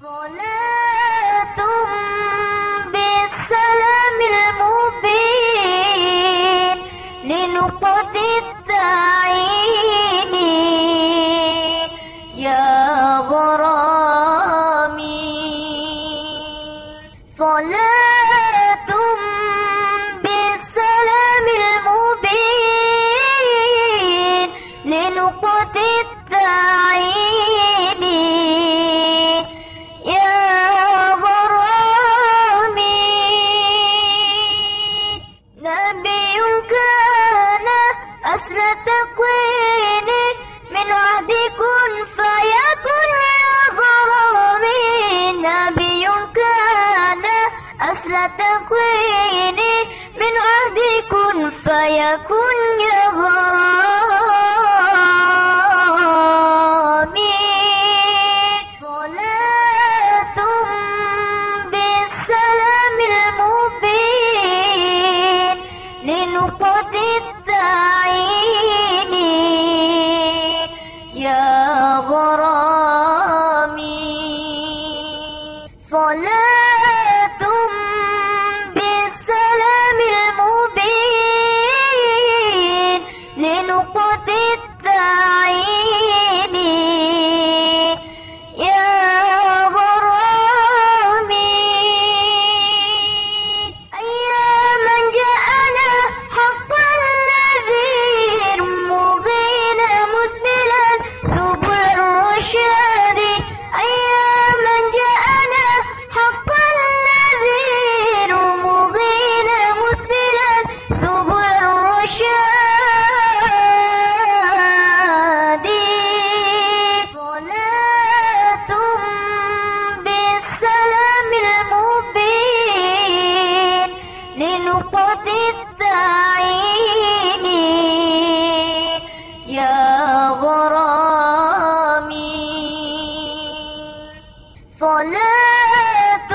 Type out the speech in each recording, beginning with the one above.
صلاة تكوين من كن فيكن يا غرامي نبي كان أصل تكوين من كن فيكن يا غرامي. صلاة بالسلام المبين لنقطة التعيين صلاة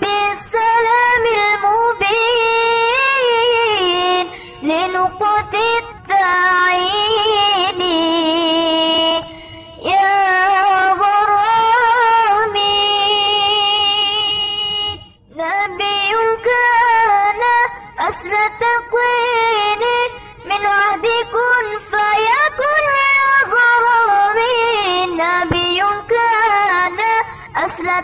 بالسلام المبين لنقطة التعيين. يا غرامي نبي كان أصل تكوين من عهد كن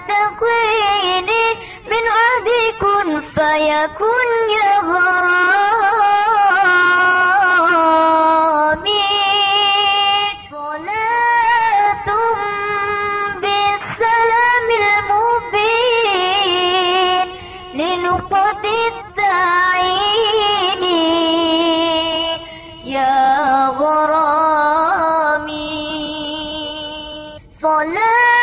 تقيني من عهد كن فيكن يا غرامي صلاة بالسلام المبين لنقطة التعين يا غرامي. صلاة